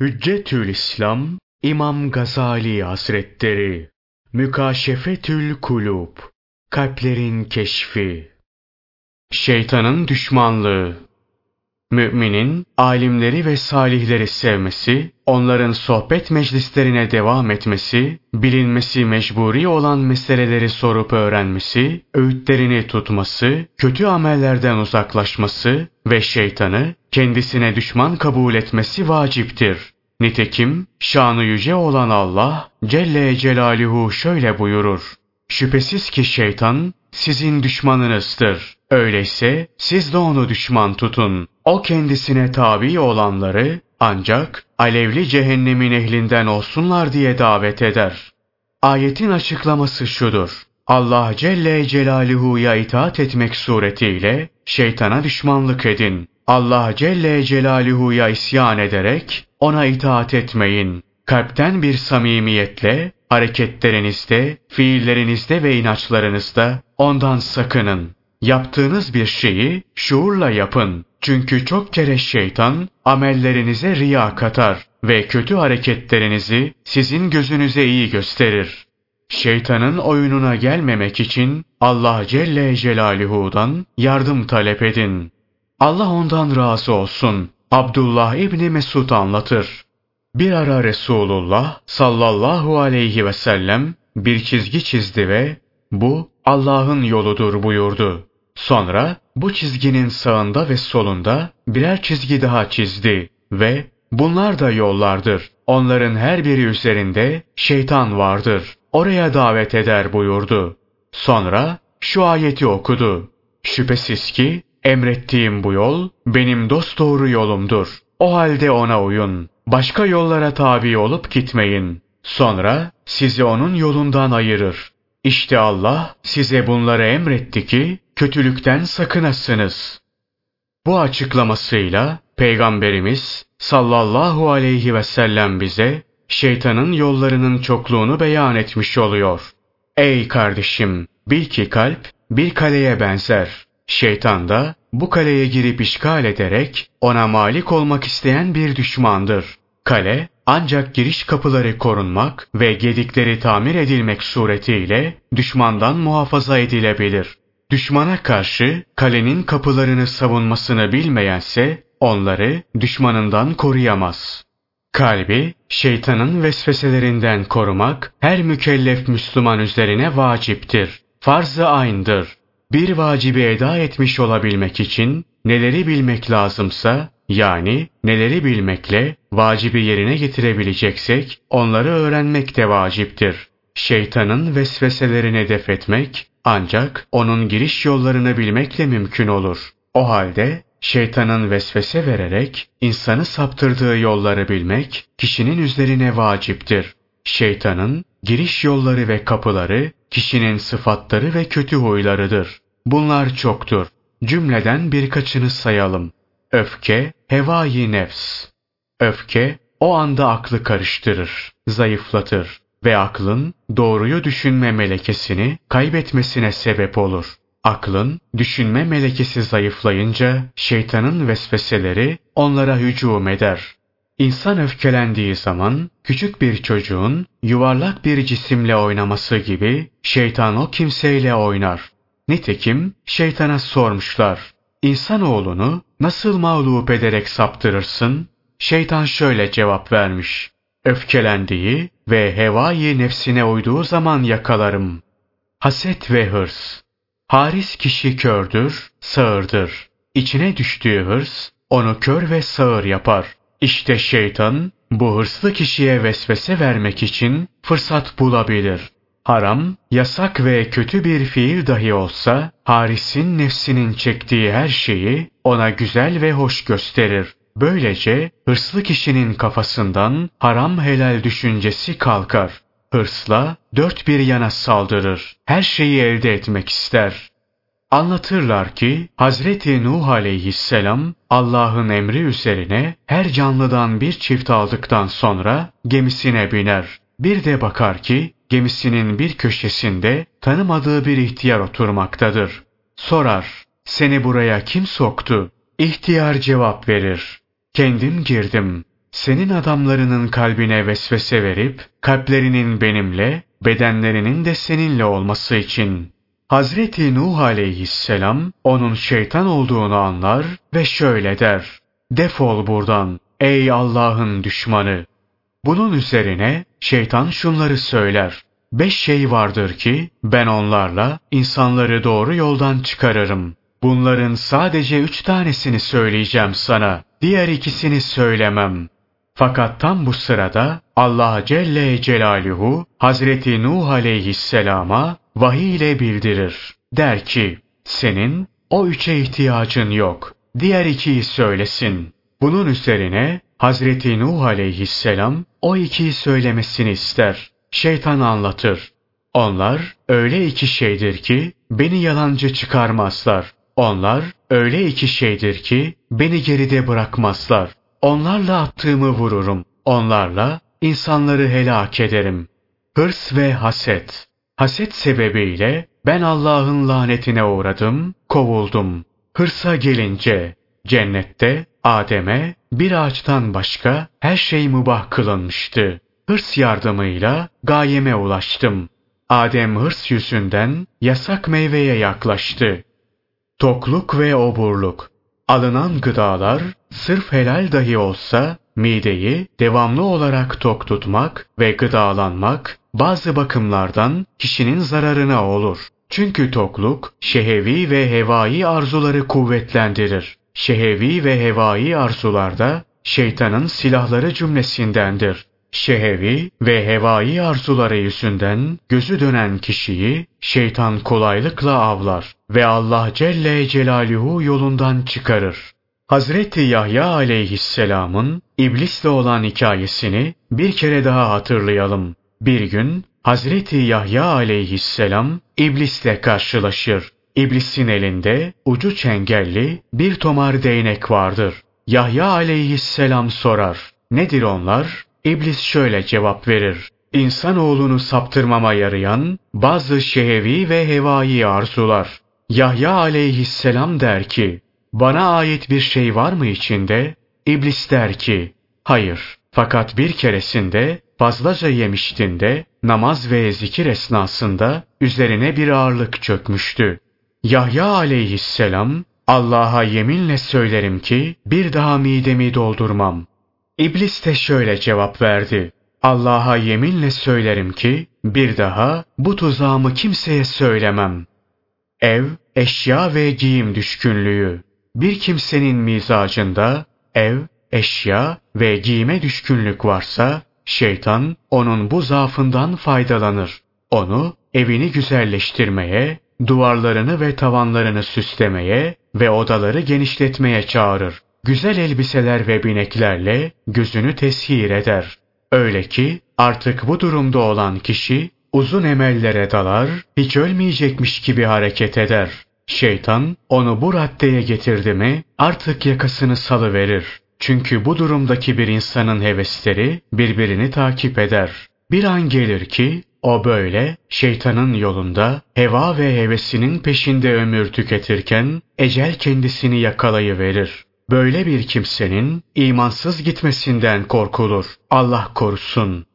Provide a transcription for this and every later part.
Hüccetül İslam İmam Gazali Hazretleri. Mükaşefetül Kulub Kalplerin Keşfi. Şeytanın Düşmanlığı. Müminin, alimleri ve salihleri sevmesi, onların sohbet meclislerine devam etmesi, bilinmesi mecburi olan meseleleri sorup öğrenmesi, öğütlerini tutması, kötü amellerden uzaklaşması ve şeytanı kendisine düşman kabul etmesi vaciptir. Nitekim şanı yüce olan Allah Celle Celaluhu şöyle buyurur. Şüphesiz ki şeytan sizin düşmanınızdır. Öyleyse siz de onu düşman tutun. O kendisine tabi olanları ancak alevli cehennemin ehlinden olsunlar diye davet eder. Ayetin açıklaması şudur. Allah Celle Celaluhu'ya itaat etmek suretiyle şeytana düşmanlık edin. Allah Celle Celaluhu'ya isyan ederek ona itaat etmeyin. Kalpten bir samimiyetle hareketlerinizde, fiillerinizde ve inançlarınızda ondan sakının. Yaptığınız bir şeyi şuurla yapın. Çünkü çok kere şeytan amellerinize riya katar ve kötü hareketlerinizi sizin gözünüze iyi gösterir. Şeytanın oyununa gelmemek için Allah Celle Celaluhu'dan yardım talep edin. Allah ondan razı olsun. Abdullah İbni Mesud anlatır. Bir ara Resulullah sallallahu aleyhi ve sellem bir çizgi çizdi ve bu Allah'ın yoludur buyurdu. Sonra bu çizginin sağında ve solunda birer çizgi daha çizdi ve bunlar da yollardır. Onların her biri üzerinde şeytan vardır. Oraya davet eder buyurdu. Sonra şu ayeti okudu. Şüphesiz ki emrettiğim bu yol benim dosdoğru yolumdur. O halde ona uyun. Başka yollara tabi olup gitmeyin. Sonra sizi onun yolundan ayırır. İşte Allah size bunları emretti ki kötülükten sakınasınız. Bu açıklamasıyla Peygamberimiz sallallahu aleyhi ve sellem bize şeytanın yollarının çokluğunu beyan etmiş oluyor. Ey kardeşim, bil ki kalp bir kaleye benzer. Şeytan da bu kaleye girip işgal ederek ona malik olmak isteyen bir düşmandır. Kale ancak giriş kapıları korunmak ve gedikleri tamir edilmek suretiyle düşmandan muhafaza edilebilir. Düşmana karşı kalenin kapılarını savunmasını bilmeyense onları düşmanından koruyamaz. Kalbi şeytanın vesveselerinden korumak her mükellef Müslüman üzerine vaciptir. Farz-ı aynıdır. Bir vacibi eda etmiş olabilmek için neleri bilmek lazımsa yani neleri bilmekle vacibi yerine getirebileceksek onları öğrenmek de vaciptir. Şeytanın vesveselerini def etmek ancak onun giriş yollarını bilmekle mümkün olur. O halde şeytanın vesvese vererek insanı saptırdığı yolları bilmek kişinin üzerine vaciptir. Şeytanın giriş yolları ve kapıları kişinin sıfatları ve kötü huylarıdır. Bunlar çoktur. Cümleden birkaçını sayalım. Öfke, hevai nefs. Öfke, o anda aklı karıştırır, zayıflatır ve aklın doğruyu düşünme melekesini kaybetmesine sebep olur. Aklın düşünme melekesi zayıflayınca şeytanın vesveseleri onlara hücum eder. İnsan öfkelendiği zaman küçük bir çocuğun yuvarlak bir cisimle oynaması gibi şeytan o kimseyle oynar. Nitekim şeytana sormuşlar. İnsanoğlunu nasıl mağlup ederek saptırırsın? Şeytan şöyle cevap vermiş. Öfkelendiği ve hevai nefsine uyduğu zaman yakalarım. Haset ve hırs. Haris kişi kördür, sağırdır. İçine düştüğü hırs onu kör ve sağır yapar. İşte şeytan bu hırslı kişiye vesvese vermek için fırsat bulabilir. Haram, yasak ve kötü bir fiil dahi olsa, Haris'in nefsinin çektiği her şeyi ona güzel ve hoş gösterir. Böylece hırslı kişinin kafasından haram helal düşüncesi kalkar. Hırsla dört bir yana saldırır. Her şeyi elde etmek ister. Anlatırlar ki Hazreti Nuh aleyhisselam Allah'ın emri üzerine her canlıdan bir çift aldıktan sonra gemisine biner. Bir de bakar ki gemisinin bir köşesinde tanımadığı bir ihtiyar oturmaktadır. Sorar, seni buraya kim soktu? İhtiyar cevap verir. Kendim girdim. senin adamlarının kalbine vesvese verip, kalplerinin benimle, bedenlerinin de seninle olması için. Hazreti Nuh aleyhisselam onun şeytan olduğunu anlar ve şöyle der. Defol buradan ey Allah'ın düşmanı. Bunun üzerine şeytan şunları söyler. Beş şey vardır ki ben onlarla insanları doğru yoldan çıkarırım. Bunların sadece üç tanesini söyleyeceğim sana. Diğer ikisini söylemem. Fakat tam bu sırada Allah Celle Celaluhu Hazreti Nuh aleyhisselama vahiy ile bildirir. Der ki, senin o üçe ihtiyacın yok. Diğer ikiyi söylesin. Bunun üzerine Hazreti Nuh aleyhisselam o ikiyi söylemesini ister. Şeytan anlatır. Onlar öyle iki şeydir ki beni yalancı çıkarmazlar. Onlar öyle iki şeydir ki beni geride bırakmazlar. Onlarla attığımı vururum. Onlarla insanları helak ederim. Hırs ve haset. Haset sebebiyle ben Allah'ın lanetine uğradım, kovuldum. Hırsa gelince cennette Adem'e bir ağaçtan başka her şey mübah kılınmıştı. Hırs yardımıyla gayeme ulaştım. Adem hırs yüzünden yasak meyveye yaklaştı. Tokluk ve oburluk. Alınan gıdalar sırf helal dahi olsa mideyi devamlı olarak tok tutmak ve gıdalanmak bazı bakımlardan kişinin zararına olur. Çünkü tokluk şehevi ve hevai arzuları kuvvetlendirir. Şehevi ve hevai arzularda şeytanın silahları cümlesindendir. Şehevi ve hevai arzuları yüzünden gözü dönen kişiyi şeytan kolaylıkla avlar ve Allah Celle Celaluhu yolundan çıkarır. Hazreti Yahya aleyhisselamın iblisle olan hikayesini bir kere daha hatırlayalım. Bir gün Hazreti Yahya aleyhisselam iblisle karşılaşır. İblisin elinde ucu çengelli bir tomar değnek vardır. Yahya aleyhisselam sorar. Nedir onlar? İblis şöyle cevap verir. İnsanoğlunu saptırmama yarayan bazı şehevi ve hevai arzular. Yahya aleyhisselam der ki, bana ait bir şey var mı içinde? İblis der ki, hayır. Fakat bir keresinde fazlaca yemiştin de namaz ve zikir esnasında üzerine bir ağırlık çökmüştü. Yahya aleyhisselam Allah'a yeminle söylerim ki bir daha midemi doldurmam. İblis de şöyle cevap verdi. Allah'a yeminle söylerim ki bir daha bu tuzağımı kimseye söylemem. Ev, eşya ve giyim düşkünlüğü. Bir kimsenin mizacında ev, eşya ve giyime düşkünlük varsa şeytan onun bu zaafından faydalanır. Onu evini güzelleştirmeye, duvarlarını ve tavanlarını süslemeye ve odaları genişletmeye çağırır. Güzel elbiseler ve bineklerle gözünü teshir eder. Öyle ki artık bu durumda olan kişi uzun emellere dalar, hiç ölmeyecekmiş gibi hareket eder. Şeytan onu bu raddeye getirdi mi artık yakasını salıverir. Çünkü bu durumdaki bir insanın hevesleri birbirini takip eder. Bir an gelir ki o böyle şeytanın yolunda heva ve hevesinin peşinde ömür tüketirken ecel kendisini yakalayıverir. Böyle bir kimsenin imansız gitmesinden korkulur. Allah korusun.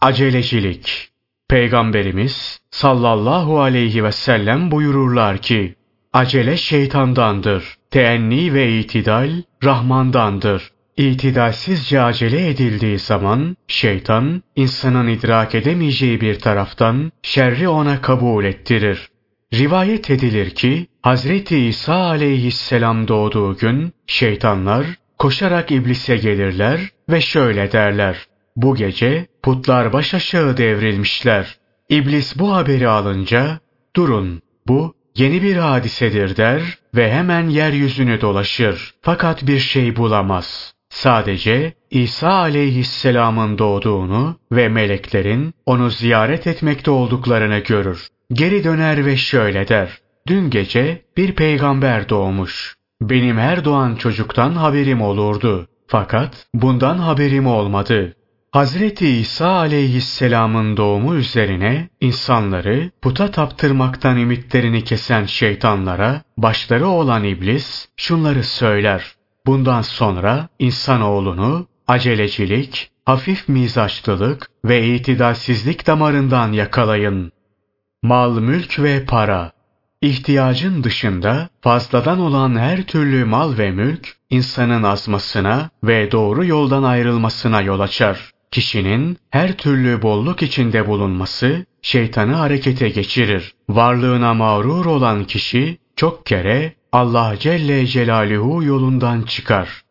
Acelecilik Peygamberimiz sallallahu aleyhi ve sellem buyururlar ki, acele şeytandandır, teenni ve itidal Rahmandandır. İtidalsizce acele edildiği zaman şeytan insanın idrak edemeyeceği bir taraftan şerri ona kabul ettirir. Rivayet edilir ki Hazreti İsa aleyhisselam doğduğu gün şeytanlar koşarak iblise gelirler ve şöyle derler. Bu gece putlar baş aşağı devrilmişler. İblis bu haberi alınca durun bu yeni bir hadisedir der ve hemen yeryüzünü dolaşır fakat bir şey bulamaz. Sadece İsa aleyhisselamın doğduğunu ve meleklerin onu ziyaret etmekte olduklarını görür. Geri döner ve şöyle der. Dün gece bir peygamber doğmuş. Benim her doğan çocuktan haberim olurdu. Fakat bundan haberim olmadı. Hazreti İsa aleyhisselamın doğumu üzerine insanları puta taptırmaktan ümitlerini kesen şeytanlara başları olan iblis şunları söyler. Bundan sonra insanoğlunu acelecilik, hafif mizaçlılık ve itidalsizlik damarından yakalayın. Mal, mülk ve para. İhtiyacın dışında fazladan olan her türlü mal ve mülk insanın azmasına ve doğru yoldan ayrılmasına yol açar. Kişinin her türlü bolluk içinde bulunması şeytanı harekete geçirir. Varlığına mağrur olan kişi çok kere Allah Celle Celaluhu yolundan çıkar.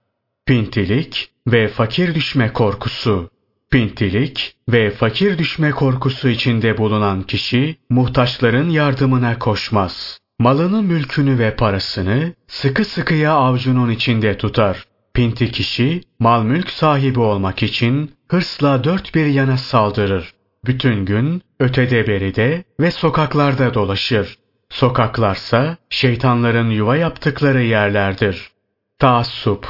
Pintilik ve fakir düşme korkusu. Pintilik ve fakir düşme korkusu içinde bulunan kişi muhtaçların yardımına koşmaz. Malını, mülkünü ve parasını sıkı sıkıya avcunun içinde tutar. Pinti kişi mal mülk sahibi olmak için hırsla dört bir yana saldırır. Bütün gün ötede beride ve sokaklarda dolaşır. Sokaklarsa şeytanların yuva yaptıkları yerlerdir. Taassup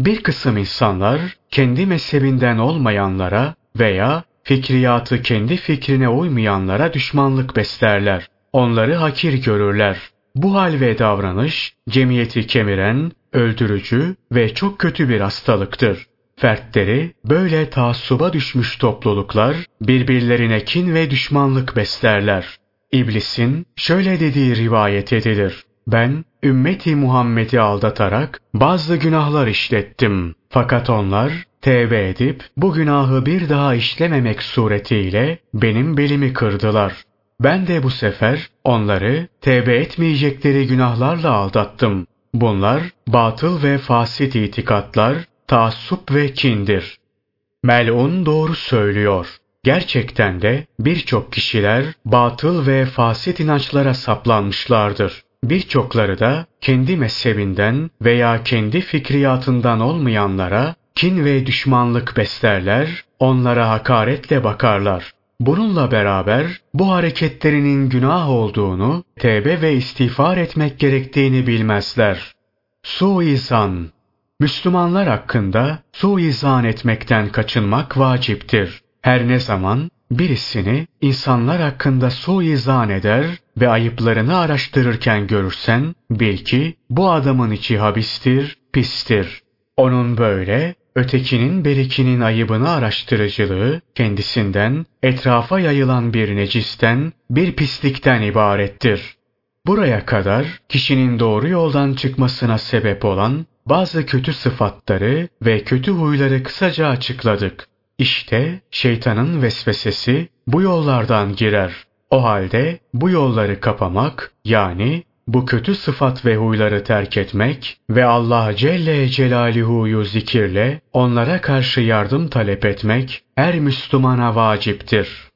Bir kısım insanlar kendi mezhebinden olmayanlara veya fikriyatı kendi fikrine uymayanlara düşmanlık beslerler. Onları hakir görürler. Bu hal ve davranış cemiyeti kemiren, öldürücü ve çok kötü bir hastalıktır. Fertleri böyle taassuba düşmüş topluluklar birbirlerine kin ve düşmanlık beslerler. İblisin şöyle dediği rivayet edilir. Ben ümmeti Muhammed'i aldatarak bazı günahlar işlettim. Fakat onlar tevbe edip bu günahı bir daha işlememek suretiyle benim belimi kırdılar. Ben de bu sefer onları tevbe etmeyecekleri günahlarla aldattım. Bunlar batıl ve fasit itikatlar, taassup ve kindir. Melun doğru söylüyor. Gerçekten de birçok kişiler batıl ve fasit inançlara saplanmışlardır. Birçokları da kendi mezhebinden veya kendi fikriyatından olmayanlara kin ve düşmanlık beslerler, onlara hakaretle bakarlar. Bununla beraber bu hareketlerinin günah olduğunu, tevbe ve istiğfar etmek gerektiğini bilmezler. Suizan Müslümanlar hakkında suizan etmekten kaçınmak vaciptir. Her ne zaman birisini insanlar hakkında suizan eder ve ayıplarını araştırırken görürsen bil ki bu adamın içi habistir, pistir. Onun böyle ötekinin berikinin ayıbını araştırıcılığı kendisinden etrafa yayılan bir necisten, bir pislikten ibarettir. Buraya kadar kişinin doğru yoldan çıkmasına sebep olan bazı kötü sıfatları ve kötü huyları kısaca açıkladık. İşte şeytanın vesvesesi bu yollardan girer. O halde bu yolları kapamak yani bu kötü sıfat ve huyları terk etmek ve Allah Celle Celaluhu'yu zikirle onlara karşı yardım talep etmek her Müslümana vaciptir.